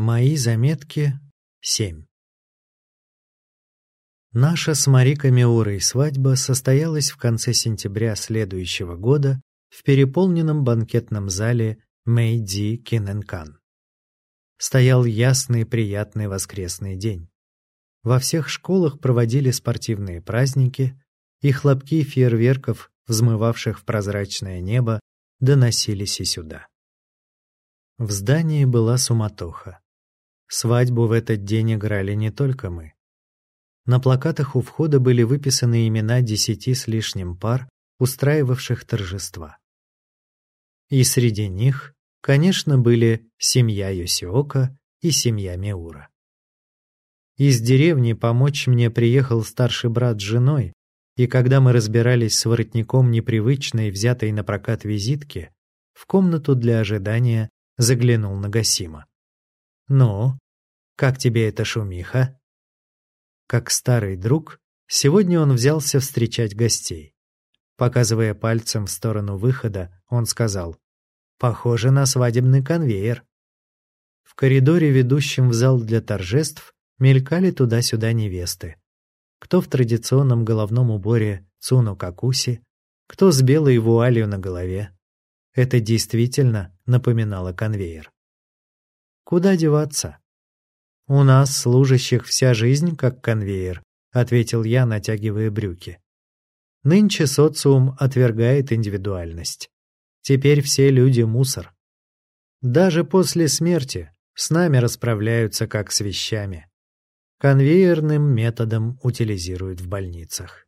Мои заметки 7. Наша с Марикой Меурой свадьба состоялась в конце сентября следующего года в переполненном банкетном зале Мэйди Киненкан. Стоял ясный приятный воскресный день. Во всех школах проводили спортивные праздники, и хлопки фейерверков, взмывавших в прозрачное небо, доносились и сюда. В здании была суматоха. Свадьбу в этот день играли не только мы. На плакатах у входа были выписаны имена десяти с лишним пар, устраивавших торжества. И среди них, конечно, были семья Йосиока и семья Меура. Из деревни помочь мне приехал старший брат с женой, и когда мы разбирались с воротником непривычной, взятой на прокат визитки, в комнату для ожидания заглянул Нагасима. «Ну, как тебе эта шумиха?» Как старый друг, сегодня он взялся встречать гостей. Показывая пальцем в сторону выхода, он сказал, «Похоже на свадебный конвейер». В коридоре, ведущем в зал для торжеств, мелькали туда-сюда невесты. Кто в традиционном головном уборе цуну какуси, кто с белой вуалью на голове. Это действительно напоминало конвейер. Куда деваться? У нас, служащих, вся жизнь как конвейер, ответил я, натягивая брюки. Нынче социум отвергает индивидуальность. Теперь все люди мусор. Даже после смерти с нами расправляются как с вещами. Конвейерным методом утилизируют в больницах.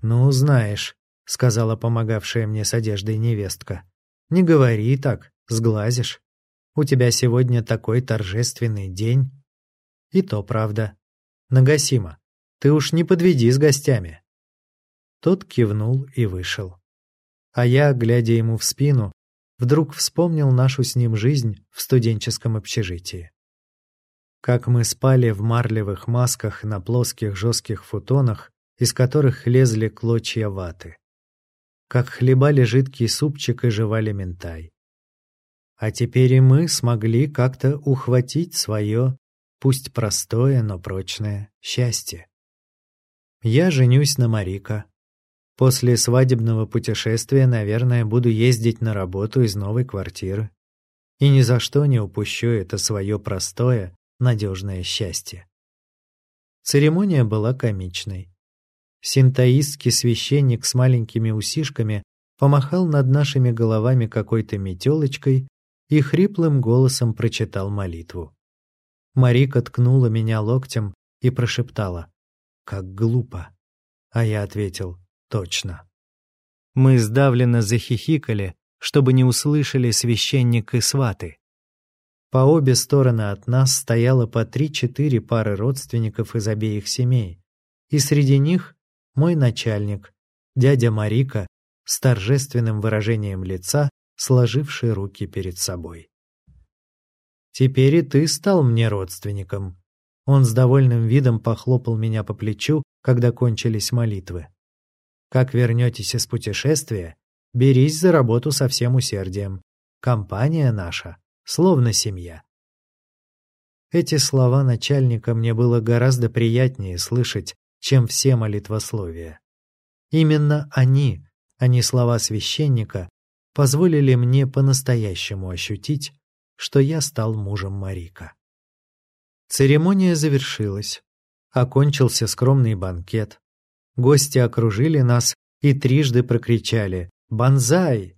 «Ну, знаешь», — сказала помогавшая мне с одеждой невестка, — «не говори так, сглазишь». У тебя сегодня такой торжественный день. И то правда. Нагасима, ты уж не подведи с гостями. Тот кивнул и вышел. А я, глядя ему в спину, вдруг вспомнил нашу с ним жизнь в студенческом общежитии. Как мы спали в марлевых масках на плоских жестких футонах, из которых лезли клочья ваты. Как хлебали жидкий супчик и жевали ментай. А теперь и мы смогли как-то ухватить свое, пусть простое, но прочное, счастье. Я женюсь на Марика. После свадебного путешествия, наверное, буду ездить на работу из новой квартиры. И ни за что не упущу это свое простое, надежное счастье. Церемония была комичной. Синтаистский священник с маленькими усишками помахал над нашими головами какой-то метелочкой и хриплым голосом прочитал молитву. Марика ткнула меня локтем и прошептала «Как глупо!» А я ответил «Точно». Мы сдавленно захихикали, чтобы не услышали священник и сваты. По обе стороны от нас стояло по три-четыре пары родственников из обеих семей, и среди них мой начальник, дядя Марика, с торжественным выражением лица сложивший руки перед собой. «Теперь и ты стал мне родственником». Он с довольным видом похлопал меня по плечу, когда кончились молитвы. «Как вернетесь из путешествия, берись за работу со всем усердием. Компания наша, словно семья». Эти слова начальника мне было гораздо приятнее слышать, чем все молитвословия. Именно они, а не слова священника, позволили мне по-настоящему ощутить, что я стал мужем Марика. Церемония завершилась. Окончился скромный банкет. Гости окружили нас и трижды прокричали «Бонзай!».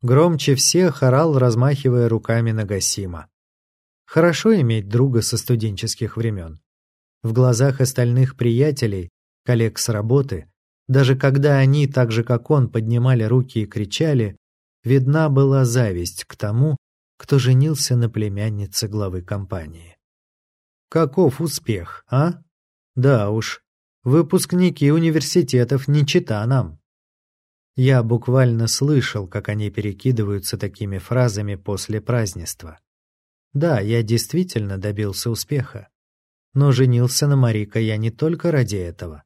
Громче всех орал, размахивая руками Нагасима. Хорошо иметь друга со студенческих времен. В глазах остальных приятелей, коллег с работы, даже когда они, так же как он, поднимали руки и кричали, видна была зависть к тому, кто женился на племяннице главы компании. Каков успех, а? Да уж, выпускники университетов не чита нам. Я буквально слышал, как они перекидываются такими фразами после празднества. Да, я действительно добился успеха. Но женился на Марика я не только ради этого.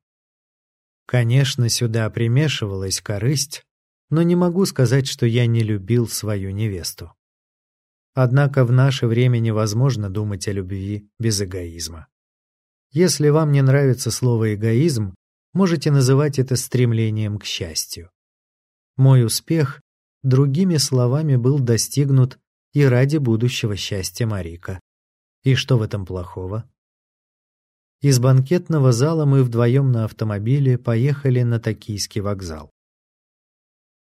Конечно, сюда примешивалась корысть, но не могу сказать, что я не любил свою невесту. Однако в наше время невозможно думать о любви без эгоизма. Если вам не нравится слово «эгоизм», можете называть это стремлением к счастью. Мой успех, другими словами, был достигнут и ради будущего счастья Марика. И что в этом плохого? Из банкетного зала мы вдвоем на автомобиле поехали на Токийский вокзал.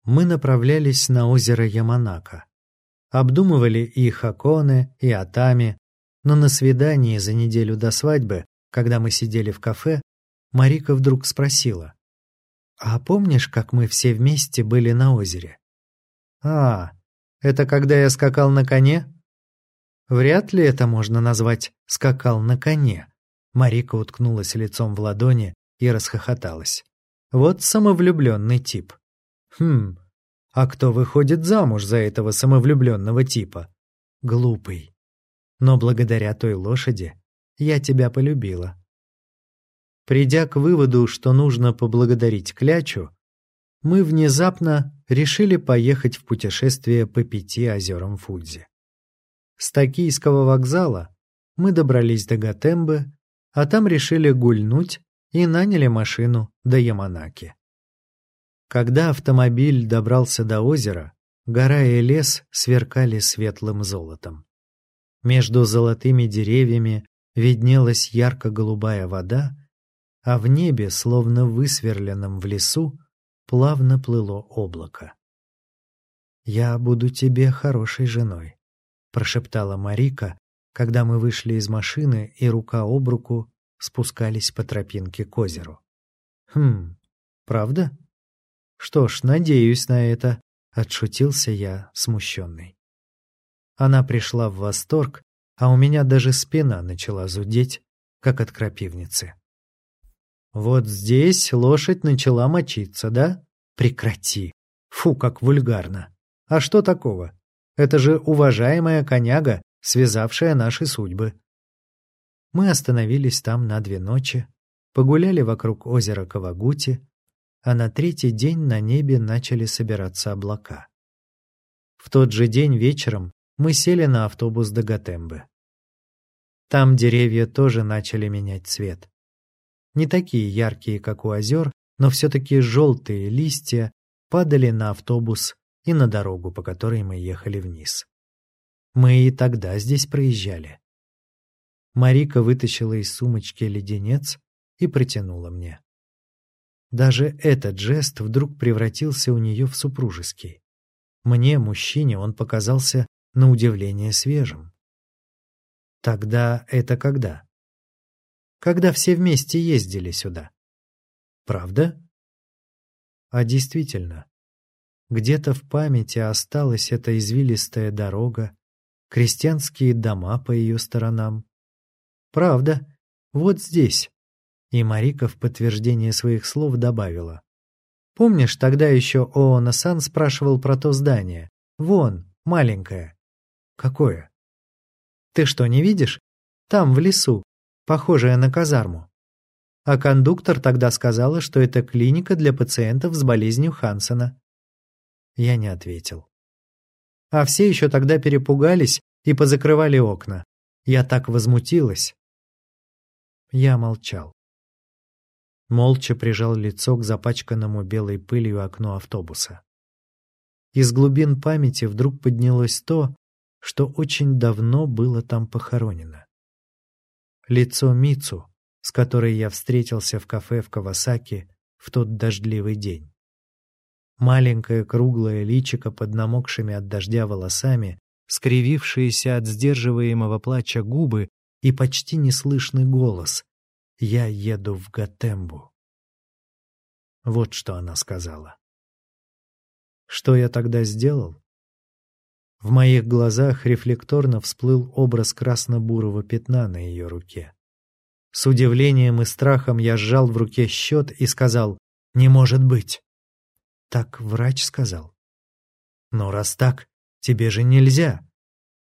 Мы направлялись на озеро Яманака. Обдумывали и Хаконе, и Атами, но на свидании за неделю до свадьбы, когда мы сидели в кафе, Марика вдруг спросила. «А помнишь, как мы все вместе были на озере?» «А, это когда я скакал на коне?» «Вряд ли это можно назвать «скакал на коне». Марика уткнулась лицом в ладони и расхохоталась. Вот самовлюбленный тип. Хм, а кто выходит замуж за этого самовлюбленного типа? Глупый. Но благодаря той лошади я тебя полюбила. Придя к выводу, что нужно поблагодарить Клячу, мы внезапно решили поехать в путешествие по пяти озерам Фудзи. С Токийского вокзала мы добрались до Гатембы а там решили гульнуть и наняли машину до Яманаки. Когда автомобиль добрался до озера, гора и лес сверкали светлым золотом. Между золотыми деревьями виднелась ярко-голубая вода, а в небе, словно высверленном в лесу, плавно плыло облако. «Я буду тебе хорошей женой», — прошептала Марика, когда мы вышли из машины и рука об руку спускались по тропинке к озеру. «Хм, правда? Что ж, надеюсь на это», — отшутился я, смущенный. Она пришла в восторг, а у меня даже спина начала зудеть, как от крапивницы. «Вот здесь лошадь начала мочиться, да? Прекрати! Фу, как вульгарно! А что такого? Это же уважаемая коняга, связавшая наши судьбы. Мы остановились там на две ночи, погуляли вокруг озера Кавагути, а на третий день на небе начали собираться облака. В тот же день вечером мы сели на автобус до Гатембы. Там деревья тоже начали менять цвет. Не такие яркие, как у озер, но все-таки желтые листья падали на автобус и на дорогу, по которой мы ехали вниз. Мы и тогда здесь проезжали. Марика вытащила из сумочки леденец и протянула мне. Даже этот жест вдруг превратился у нее в супружеский. Мне, мужчине, он показался на удивление свежим. Тогда это когда? Когда все вместе ездили сюда. Правда? А действительно, где-то в памяти осталась эта извилистая дорога, крестьянские дома по ее сторонам. Правда, вот здесь. И Марика в подтверждение своих слов добавила. Помнишь, тогда еще Оона-сан спрашивал про то здание? Вон, маленькое. Какое? Ты что, не видишь? Там, в лесу, похожее на казарму. А кондуктор тогда сказала, что это клиника для пациентов с болезнью Хансена. Я не ответил. А все еще тогда перепугались и позакрывали окна. Я так возмутилась. Я молчал. Молча прижал лицо к запачканному белой пылью окну автобуса. Из глубин памяти вдруг поднялось то, что очень давно было там похоронено. Лицо Мицу, с которой я встретился в кафе в Кавасаки в тот дождливый день. Маленькое круглое личико под намокшими от дождя волосами, скривившиеся от сдерживаемого плача губы и почти неслышный голос «Я еду в Гатембу». Вот что она сказала. Что я тогда сделал? В моих глазах рефлекторно всплыл образ красно-бурого пятна на ее руке. С удивлением и страхом я сжал в руке счет и сказал «Не может быть!» Так врач сказал. Но раз так, тебе же нельзя.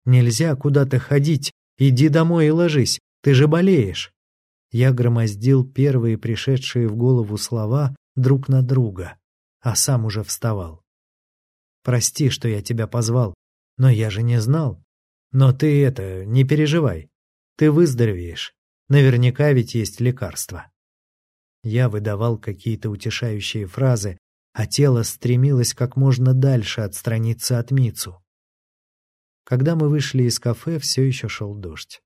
Нельзя куда-то ходить. Иди домой и ложись. Ты же болеешь. Я громоздил первые пришедшие в голову слова друг на друга, а сам уже вставал. Прости, что я тебя позвал, но я же не знал. Но ты это, не переживай. Ты выздоровеешь. Наверняка ведь есть лекарства. Я выдавал какие-то утешающие фразы, а тело стремилось как можно дальше отстраниться от Мицу. Когда мы вышли из кафе, все еще шел дождь.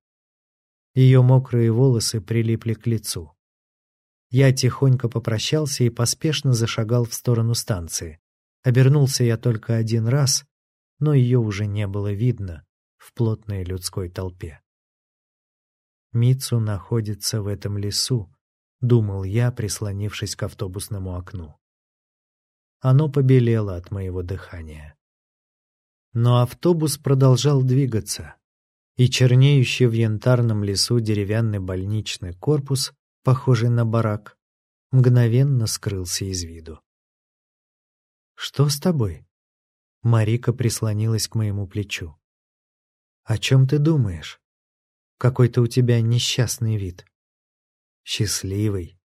Ее мокрые волосы прилипли к лицу. Я тихонько попрощался и поспешно зашагал в сторону станции. Обернулся я только один раз, но ее уже не было видно в плотной людской толпе. Мицу находится в этом лесу, думал я, прислонившись к автобусному окну. Оно побелело от моего дыхания. Но автобус продолжал двигаться, и чернеющий в янтарном лесу деревянный больничный корпус, похожий на барак, мгновенно скрылся из виду. «Что с тобой?» Марика прислонилась к моему плечу. «О чем ты думаешь? Какой-то у тебя несчастный вид». «Счастливый».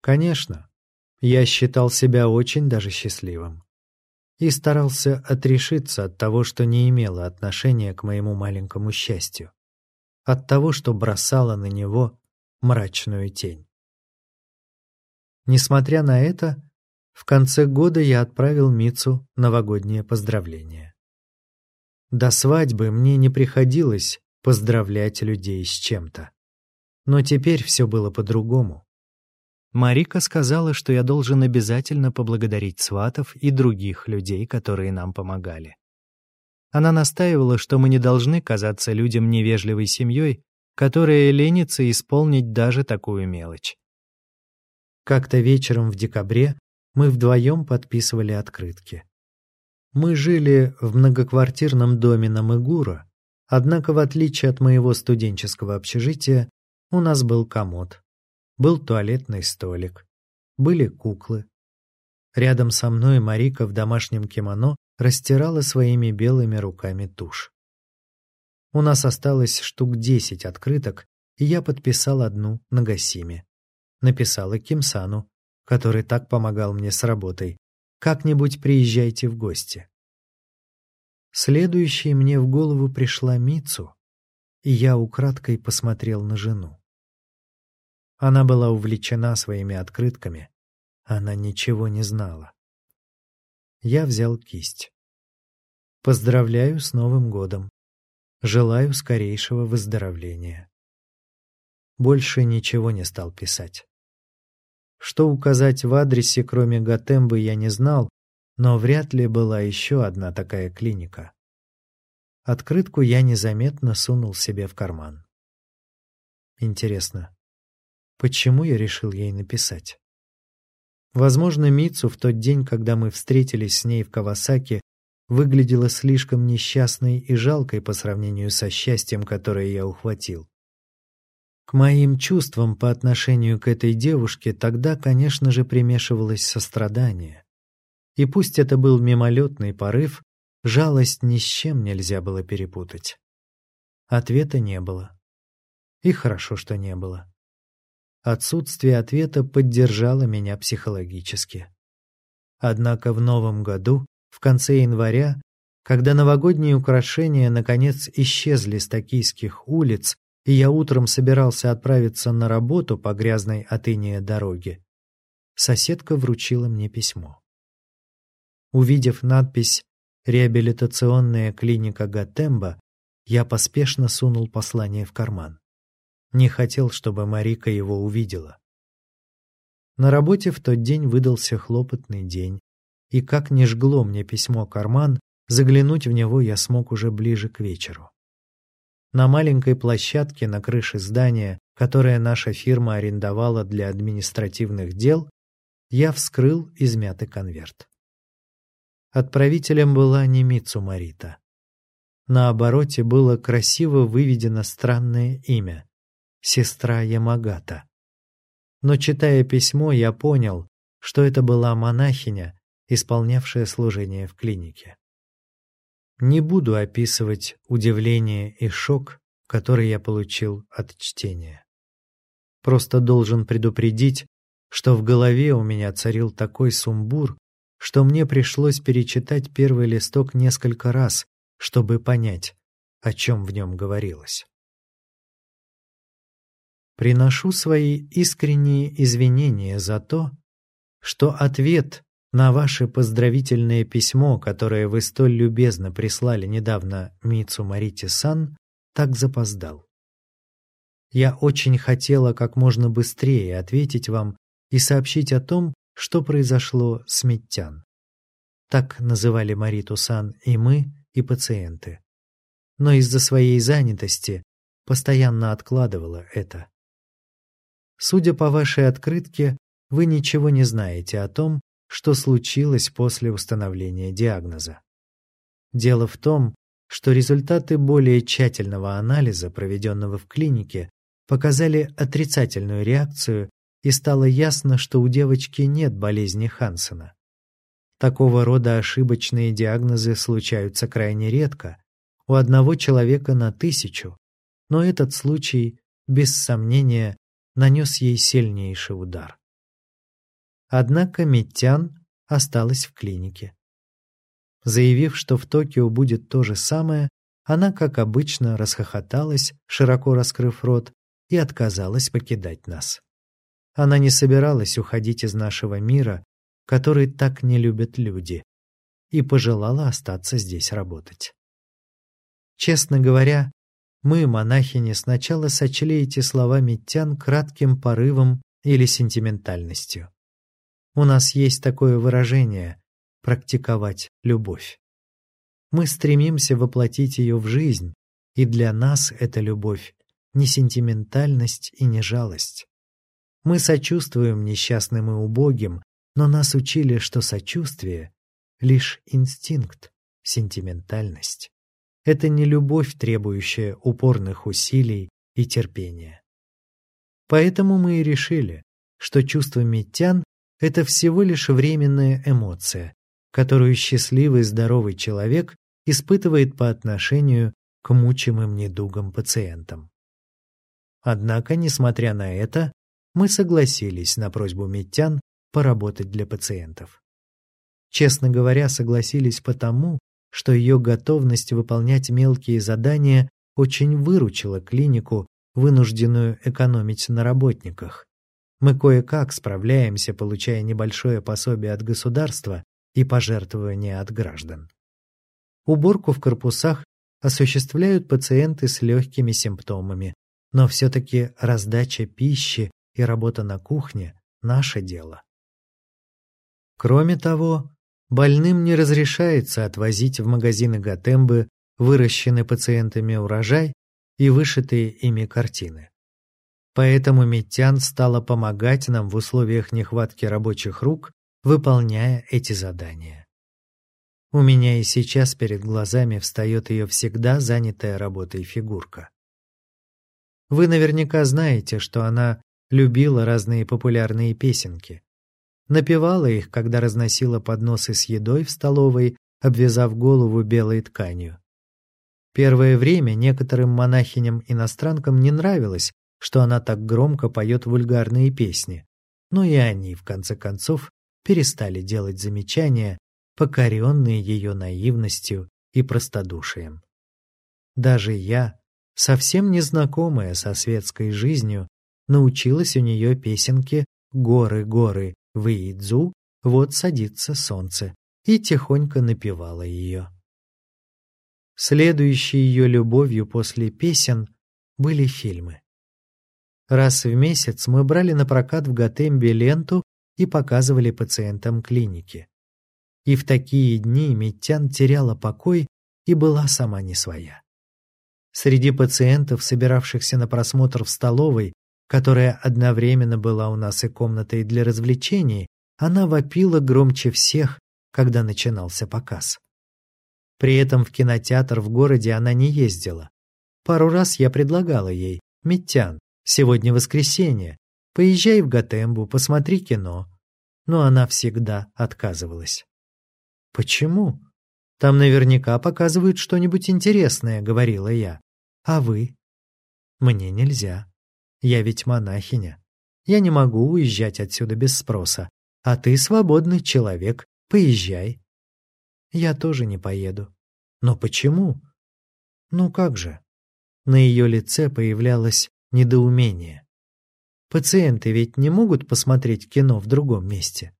«Конечно, я считал себя очень даже счастливым и старался отрешиться от того, что не имело отношения к моему маленькому счастью, от того, что бросало на него мрачную тень. Несмотря на это, в конце года я отправил Мицу новогоднее поздравление. До свадьбы мне не приходилось поздравлять людей с чем-то. Но теперь все было по-другому. Марика сказала, что я должен обязательно поблагодарить сватов и других людей, которые нам помогали. Она настаивала, что мы не должны казаться людям невежливой семьей, которая ленится исполнить даже такую мелочь. Как-то вечером в декабре мы вдвоем подписывали открытки. Мы жили в многоквартирном доме на Мыгура, однако в отличие от моего студенческого общежития, у нас был комод. Был туалетный столик. Были куклы. Рядом со мной Марика в домашнем кимоно растирала своими белыми руками тушь. У нас осталось штук десять открыток, и я подписал одну на Гасиме. Написала Кимсану, который так помогал мне с работой. «Как-нибудь приезжайте в гости». Следующей мне в голову пришла Мицу, и я украдкой посмотрел на жену. Она была увлечена своими открытками. Она ничего не знала. Я взял кисть. Поздравляю с Новым годом. Желаю скорейшего выздоровления. Больше ничего не стал писать. Что указать в адресе, кроме Готембы, я не знал, но вряд ли была еще одна такая клиника. Открытку я незаметно сунул себе в карман. Интересно, Почему я решил ей написать? Возможно, Мицу в тот день, когда мы встретились с ней в Кавасаки, выглядела слишком несчастной и жалкой по сравнению со счастьем, которое я ухватил. К моим чувствам по отношению к этой девушке тогда, конечно же, примешивалось сострадание. И пусть это был мимолетный порыв, жалость ни с чем нельзя было перепутать. Ответа не было. И хорошо, что не было. Отсутствие ответа поддержало меня психологически. Однако в новом году, в конце января, когда новогодние украшения наконец исчезли с токийских улиц, и я утром собирался отправиться на работу по грязной иния дороге, соседка вручила мне письмо. Увидев надпись «Реабилитационная клиника Гатемба», я поспешно сунул послание в карман. Не хотел, чтобы Марика его увидела. На работе в тот день выдался хлопотный день, и как не жгло мне письмо карман, заглянуть в него я смог уже ближе к вечеру. На маленькой площадке на крыше здания, которое наша фирма арендовала для административных дел, я вскрыл измятый конверт. Отправителем была не Мицу Марита. На обороте было красиво выведено странное имя сестра Ямагата. Но читая письмо, я понял, что это была монахиня, исполнявшая служение в клинике. Не буду описывать удивление и шок, который я получил от чтения. Просто должен предупредить, что в голове у меня царил такой сумбур, что мне пришлось перечитать первый листок несколько раз, чтобы понять, о чем в нем говорилось. Приношу свои искренние извинения за то, что ответ на ваше поздравительное письмо, которое вы столь любезно прислали недавно Мицу Марите Сан, так запоздал. Я очень хотела как можно быстрее ответить вам и сообщить о том, что произошло с Миттян. Так называли Мариту Сан и мы, и пациенты. Но из-за своей занятости постоянно откладывала это. Судя по вашей открытке, вы ничего не знаете о том, что случилось после установления диагноза. Дело в том, что результаты более тщательного анализа, проведенного в клинике, показали отрицательную реакцию и стало ясно, что у девочки нет болезни Хансена. Такого рода ошибочные диагнозы случаются крайне редко, у одного человека на тысячу, но этот случай, без сомнения, нанес ей сильнейший удар. Однако Митян осталась в клинике. Заявив, что в Токио будет то же самое, она, как обычно, расхохоталась, широко раскрыв рот, и отказалась покидать нас. Она не собиралась уходить из нашего мира, который так не любят люди, и пожелала остаться здесь работать. Честно говоря, мы, монахини, сначала сочли эти слова Миттян кратким порывом или сентиментальностью. У нас есть такое выражение «практиковать любовь». Мы стремимся воплотить ее в жизнь, и для нас эта любовь не сентиментальность и не жалость. Мы сочувствуем несчастным и убогим, но нас учили, что сочувствие — лишь инстинкт, сентиментальность. Это не любовь, требующая упорных усилий и терпения. Поэтому мы и решили, что чувство Митян — это всего лишь временная эмоция, которую счастливый здоровый человек испытывает по отношению к мучимым недугам пациентам. Однако, несмотря на это, мы согласились на просьбу Митян поработать для пациентов. Честно говоря, согласились потому, что ее готовность выполнять мелкие задания очень выручила клинику, вынужденную экономить на работниках. Мы кое-как справляемся, получая небольшое пособие от государства и пожертвования от граждан. Уборку в корпусах осуществляют пациенты с легкими симптомами, но все-таки раздача пищи и работа на кухне – наше дело. Кроме того, больным не разрешается отвозить в магазины Гатембы выращенный пациентами урожай и вышитые ими картины. Поэтому Митян стала помогать нам в условиях нехватки рабочих рук, выполняя эти задания. У меня и сейчас перед глазами встает ее всегда занятая работой фигурка. Вы наверняка знаете, что она любила разные популярные песенки. Напевала их, когда разносила подносы с едой в столовой, обвязав голову белой тканью. Первое время некоторым монахиням-иностранкам не нравилось, что она так громко поет вульгарные песни, но и они, в конце концов, перестали делать замечания, покоренные ее наивностью и простодушием. Даже я, совсем незнакомая со светской жизнью, научилась у нее песенке «Горы, горы, выидзу, вот садится солнце» и тихонько напевала ее. Следующей ее любовью после песен были фильмы. Раз в месяц мы брали на прокат в Готембе ленту и показывали пациентам клиники. И в такие дни Митян теряла покой и была сама не своя. Среди пациентов, собиравшихся на просмотр в столовой, которая одновременно была у нас и комнатой для развлечений, она вопила громче всех, когда начинался показ. При этом в кинотеатр в городе она не ездила. Пару раз я предлагала ей, «Митян, сегодня воскресенье, поезжай в Готембу, посмотри кино». Но она всегда отказывалась. «Почему?» Там наверняка показывают что-нибудь интересное», — говорила я. «А вы?» «Мне нельзя. Я ведь монахиня. Я не могу уезжать отсюда без спроса. А ты свободный человек. Поезжай». «Я тоже не поеду». «Но почему?» Ну как же? На ее лице появлялось недоумение. Пациенты ведь не могут посмотреть кино в другом месте.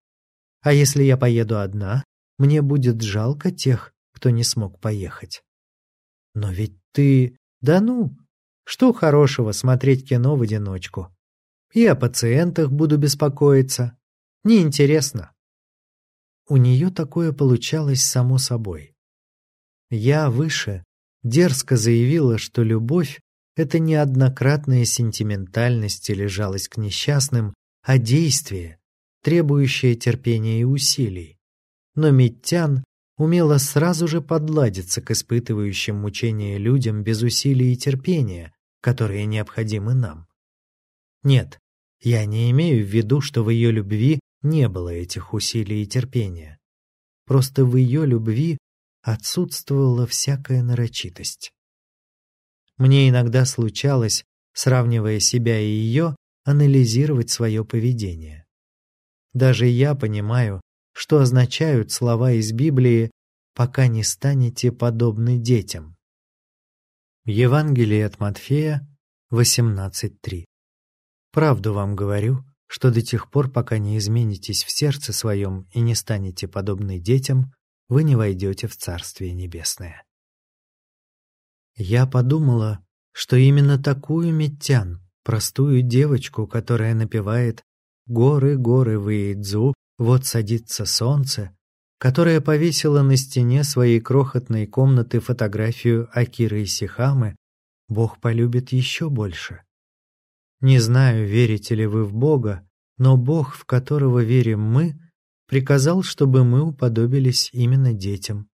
А если я поеду одна, мне будет жалко тех, кто не смог поехать. Но ведь ты... Да ну! Что хорошего смотреть кино в одиночку? И о пациентах буду беспокоиться. Неинтересно. У нее такое получалось само собой. Я выше дерзко заявила, что любовь — это не однократная сентиментальность или жалость к несчастным, а действие, требующее терпения и усилий. Но Миттян умела сразу же подладиться к испытывающим мучения людям без усилий и терпения, которые необходимы нам. Нет, я не имею в виду, что в ее любви не было этих усилий и терпения. Просто в ее любви отсутствовала всякая нарочитость. Мне иногда случалось, сравнивая себя и ее, анализировать свое поведение. Даже я понимаю, что означают слова из Библии «пока не станете подобны детям». Евангелие от Матфея 18.3 Правду вам говорю, что до тех пор, пока не изменитесь в сердце своем и не станете подобны детям, вы не войдете в Царствие Небесное. Я подумала, что именно такую Миттян, простую девочку, которая напевает «Горы, горы, выидзу, вот садится солнце», которая повесила на стене своей крохотной комнаты фотографию Акиры Исихамы, Бог полюбит еще больше. Не знаю, верите ли вы в Бога, но Бог, в которого верим мы, приказал, чтобы мы уподобились именно детям.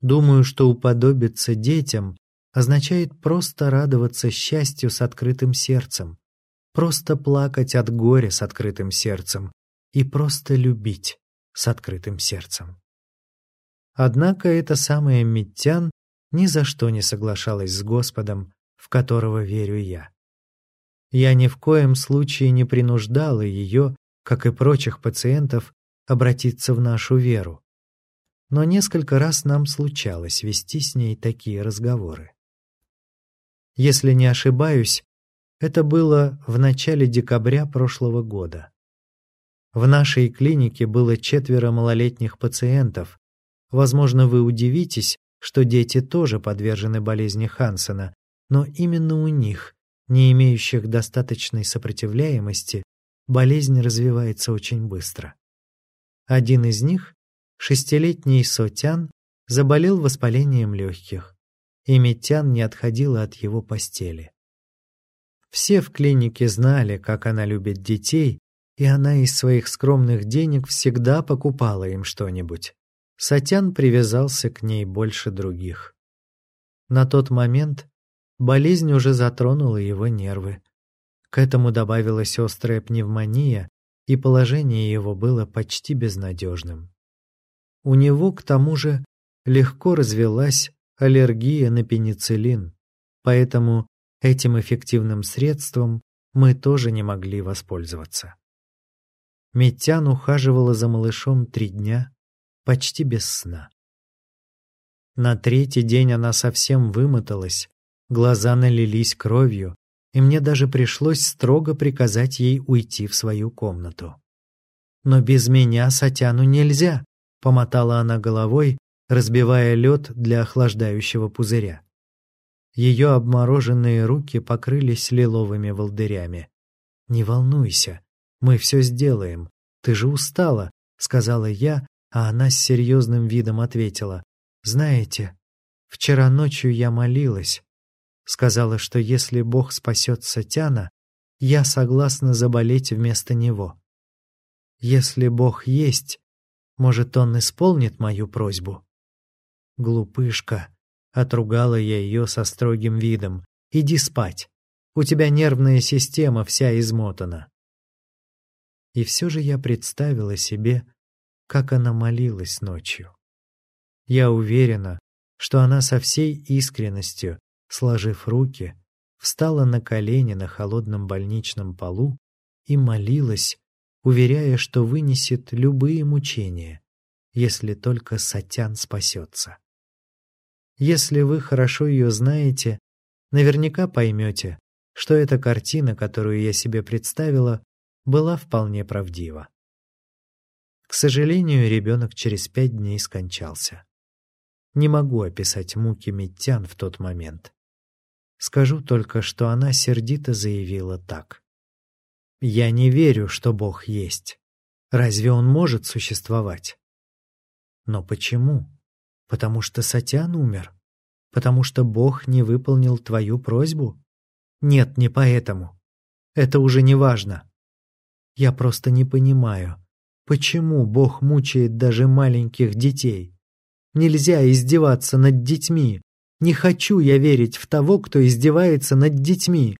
Думаю, что уподобиться детям означает просто радоваться счастью с открытым сердцем, просто плакать от горя с открытым сердцем и просто любить с открытым сердцем. Однако эта самая Миттян ни за что не соглашалась с Господом, в которого верю я. Я ни в коем случае не принуждала ее, как и прочих пациентов, обратиться в нашу веру. Но несколько раз нам случалось вести с ней такие разговоры. Если не ошибаюсь, это было в начале декабря прошлого года. В нашей клинике было четверо малолетних пациентов. Возможно, вы удивитесь, что дети тоже подвержены болезни Хансена, но именно у них не имеющих достаточной сопротивляемости, болезнь развивается очень быстро. Один из них, шестилетний Сотян, заболел воспалением легких, и Митян не отходила от его постели. Все в клинике знали, как она любит детей, и она из своих скромных денег всегда покупала им что-нибудь. Сатян привязался к ней больше других. На тот момент Болезнь уже затронула его нервы. К этому добавилась острая пневмония, и положение его было почти безнадежным. У него, к тому же, легко развелась аллергия на пенициллин, поэтому этим эффективным средством мы тоже не могли воспользоваться. Митян ухаживала за малышом три дня, почти без сна. На третий день она совсем вымоталась, Глаза налились кровью, и мне даже пришлось строго приказать ей уйти в свою комнату. «Но без меня Сатяну нельзя», — помотала она головой, разбивая лед для охлаждающего пузыря. Ее обмороженные руки покрылись лиловыми волдырями. «Не волнуйся, мы все сделаем. Ты же устала», — сказала я, а она с серьезным видом ответила. «Знаете, вчера ночью я молилась, Сказала, что если Бог спасет Сатяна, я согласна заболеть вместо него. Если Бог есть, может, он исполнит мою просьбу? Глупышка, отругала я ее со строгим видом. Иди спать. У тебя нервная система вся измотана. И все же я представила себе, как она молилась ночью. Я уверена, что она со всей искренностью сложив руки, встала на колени на холодном больничном полу и молилась, уверяя, что вынесет любые мучения, если только Сатян спасется. Если вы хорошо ее знаете, наверняка поймете, что эта картина, которую я себе представила, была вполне правдива. К сожалению, ребенок через пять дней скончался. Не могу описать муки Миттян в тот момент. Скажу только, что она сердито заявила так. «Я не верю, что Бог есть. Разве Он может существовать?» «Но почему? Потому что Сатян умер? Потому что Бог не выполнил твою просьбу?» «Нет, не поэтому. Это уже не важно. Я просто не понимаю, почему Бог мучает даже маленьких детей?» Нельзя издеваться над детьми. Не хочу я верить в того, кто издевается над детьми.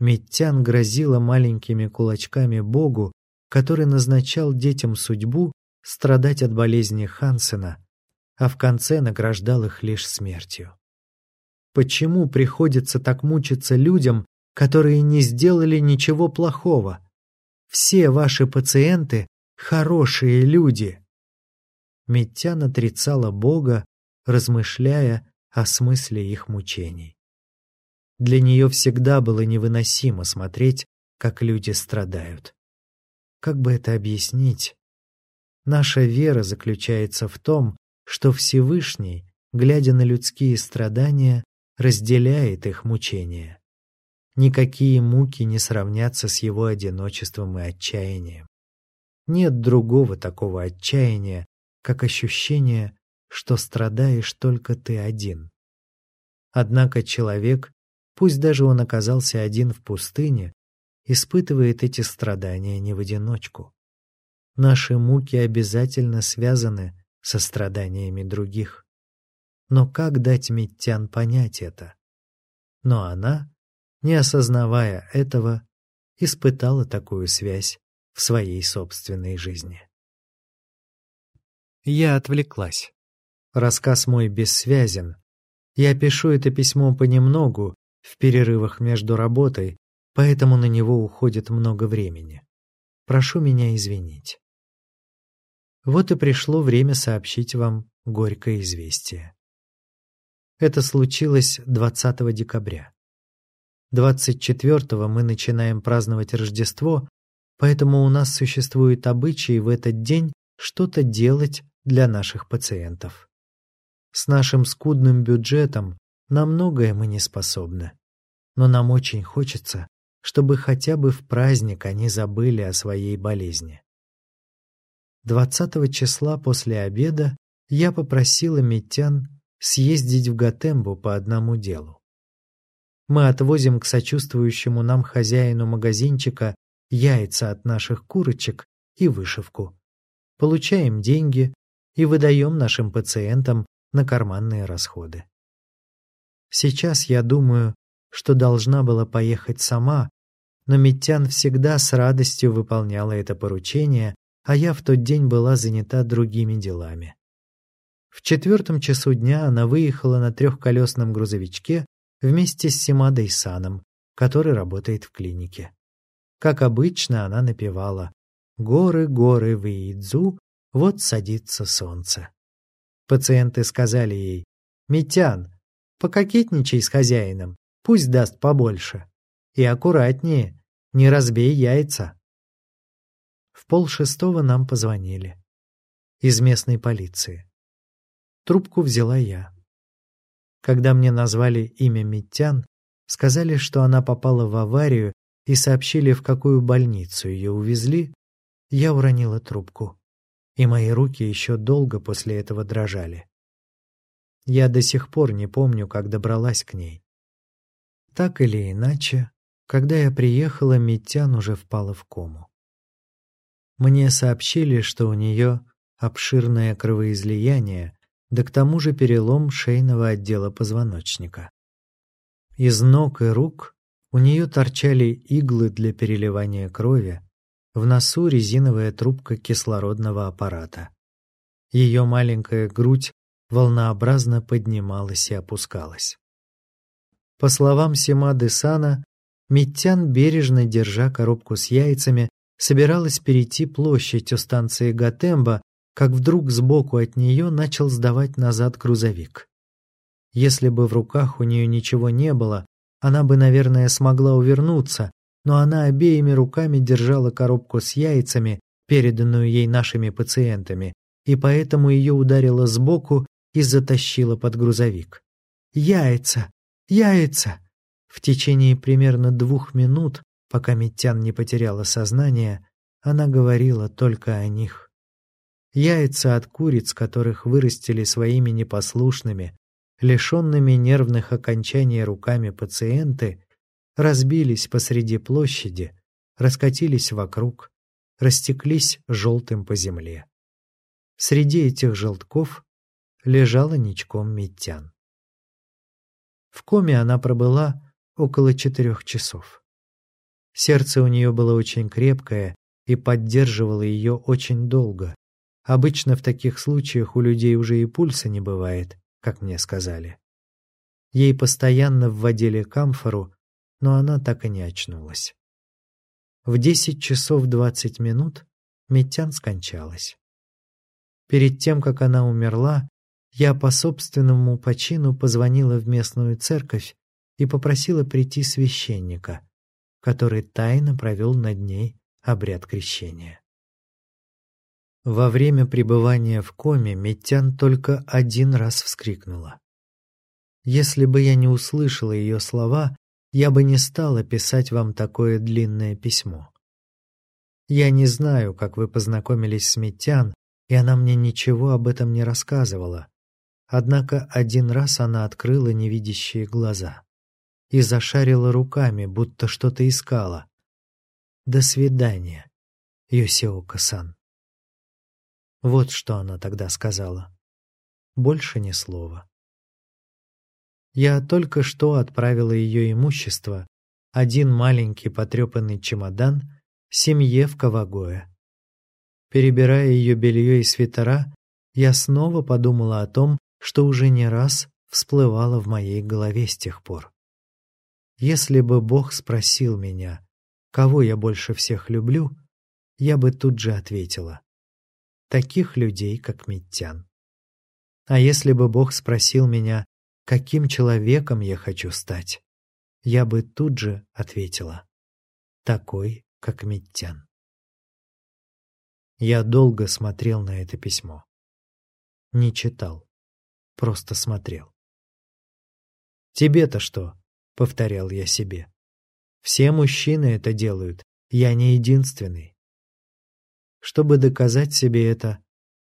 Миттян грозила маленькими кулачками Богу, который назначал детям судьбу страдать от болезни Хансена, а в конце награждал их лишь смертью. Почему приходится так мучиться людям, которые не сделали ничего плохого? Все ваши пациенты – хорошие люди. Митян отрицала Бога, размышляя о смысле их мучений. Для нее всегда было невыносимо смотреть, как люди страдают. Как бы это объяснить? Наша вера заключается в том, что Всевышний, глядя на людские страдания, разделяет их мучения. Никакие муки не сравнятся с его одиночеством и отчаянием. Нет другого такого отчаяния, как ощущение, что страдаешь только ты один. Однако человек, пусть даже он оказался один в пустыне, испытывает эти страдания не в одиночку. Наши муки обязательно связаны со страданиями других. Но как дать Миттян понять это? Но она, не осознавая этого, испытала такую связь в своей собственной жизни. Я отвлеклась. Рассказ мой бессвязен. Я пишу это письмо понемногу, в перерывах между работой, поэтому на него уходит много времени. Прошу меня извинить. Вот и пришло время сообщить вам горькое известие. Это случилось 20 декабря. 24-го мы начинаем праздновать Рождество, поэтому у нас существует обычай в этот день что-то делать для наших пациентов. С нашим скудным бюджетом на многое мы не способны. Но нам очень хочется, чтобы хотя бы в праздник они забыли о своей болезни. 20 числа после обеда я попросила Митян съездить в Гатембу по одному делу. Мы отвозим к сочувствующему нам хозяину магазинчика яйца от наших курочек и вышивку. Получаем деньги и выдаем нашим пациентам на карманные расходы. Сейчас я думаю, что должна была поехать сама, но Митян всегда с радостью выполняла это поручение, а я в тот день была занята другими делами. В четвертом часу дня она выехала на трехколесном грузовичке вместе с Симадой Саном, который работает в клинике. Как обычно, она напевала «Горы, горы, Виидзу, вот садится солнце. Пациенты сказали ей, «Митян, пококетничай с хозяином, пусть даст побольше. И аккуратнее, не разбей яйца». В полшестого нам позвонили. Из местной полиции. Трубку взяла я. Когда мне назвали имя Митян, сказали, что она попала в аварию и сообщили, в какую больницу ее увезли, я уронила трубку и мои руки еще долго после этого дрожали. Я до сих пор не помню, как добралась к ней. Так или иначе, когда я приехала, Митян уже впала в кому. Мне сообщили, что у нее обширное кровоизлияние, да к тому же перелом шейного отдела позвоночника. Из ног и рук у нее торчали иглы для переливания крови, в носу резиновая трубка кислородного аппарата. Ее маленькая грудь волнообразно поднималась и опускалась. По словам Симады Сана, Миттян, бережно держа коробку с яйцами, собиралась перейти площадь у станции Гатемба, как вдруг сбоку от нее начал сдавать назад грузовик. Если бы в руках у нее ничего не было, она бы, наверное, смогла увернуться, но она обеими руками держала коробку с яйцами, переданную ей нашими пациентами, и поэтому ее ударило сбоку и затащило под грузовик. «Яйца! Яйца!» В течение примерно двух минут, пока Митян не потеряла сознание, она говорила только о них. Яйца от куриц, которых вырастили своими непослушными, лишенными нервных окончаний руками пациенты, разбились посреди площади, раскатились вокруг, растеклись желтым по земле. Среди этих желтков лежала ничком Митян. В коме она пробыла около четырех часов. Сердце у нее было очень крепкое и поддерживало ее очень долго. Обычно в таких случаях у людей уже и пульса не бывает, как мне сказали. Ей постоянно вводили камфору, но она так и не очнулась. В десять часов двадцать минут Митян скончалась. Перед тем, как она умерла, я по собственному почину позвонила в местную церковь и попросила прийти священника, который тайно провел над ней обряд крещения. Во время пребывания в коме Митян только один раз вскрикнула. Если бы я не услышала ее слова, я бы не стала писать вам такое длинное письмо. Я не знаю, как вы познакомились с Митян, и она мне ничего об этом не рассказывала, Однако один раз она открыла невидящие глаза и зашарила руками, будто что-то искала. «До свидания, Йосиока-сан». Вот что она тогда сказала. Больше ни слова. Я только что отправила ее имущество, один маленький потрепанный чемодан, семье в Кавагое. Перебирая ее белье и свитера, я снова подумала о том, что уже не раз всплывало в моей голове с тех пор. Если бы Бог спросил меня, кого я больше всех люблю, я бы тут же ответила. Таких людей, как Миттян. А если бы Бог спросил меня, каким человеком я хочу стать, я бы тут же ответила. Такой, как Миттян. Я долго смотрел на это письмо. Не читал просто смотрел. «Тебе-то что?» — повторял я себе. «Все мужчины это делают, я не единственный». Чтобы доказать себе это,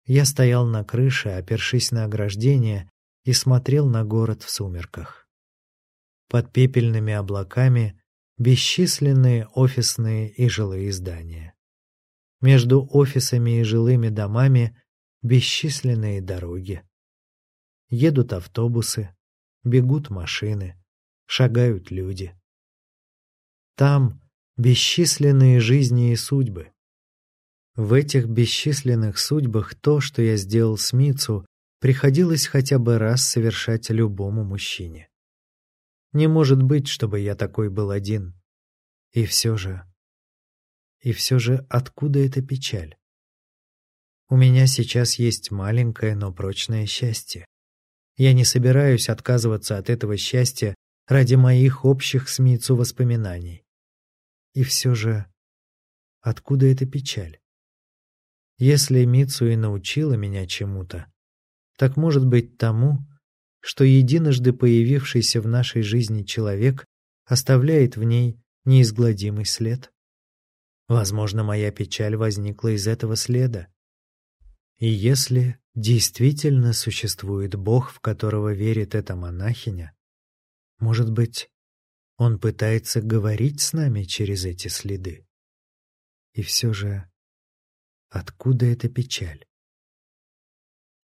я стоял на крыше, опершись на ограждение, и смотрел на город в сумерках. Под пепельными облаками бесчисленные офисные и жилые здания. Между офисами и жилыми домами бесчисленные дороги. Едут автобусы, бегут машины, шагают люди. Там бесчисленные жизни и судьбы. В этих бесчисленных судьбах то, что я сделал с Мицу, приходилось хотя бы раз совершать любому мужчине. Не может быть, чтобы я такой был один. И все же... И все же откуда эта печаль? У меня сейчас есть маленькое, но прочное счастье. Я не собираюсь отказываться от этого счастья ради моих общих с Мицу воспоминаний. И все же, откуда эта печаль? Если Мицу и научила меня чему-то, так может быть тому, что единожды появившийся в нашей жизни человек оставляет в ней неизгладимый след. Возможно, моя печаль возникла из этого следа. И если действительно существует Бог, в которого верит эта монахиня, может быть, он пытается говорить с нами через эти следы? И все же, откуда эта печаль?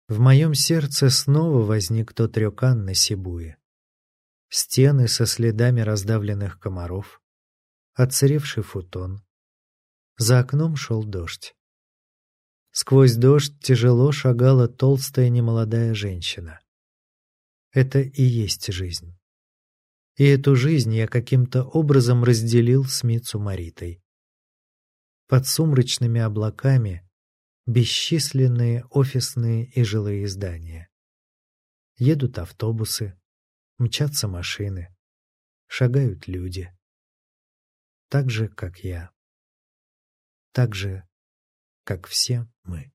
В моем сердце снова возник тот рёкан на Сибуе. Стены со следами раздавленных комаров, отсыревший футон. За окном шел дождь. Сквозь дождь тяжело шагала толстая немолодая женщина. Это и есть жизнь. И эту жизнь я каким-то образом разделил с Мицу Маритой. Под сумрачными облаками бесчисленные офисные и жилые здания. Едут автобусы, мчатся машины, шагают люди. Так же, как я. Так же, как все мы.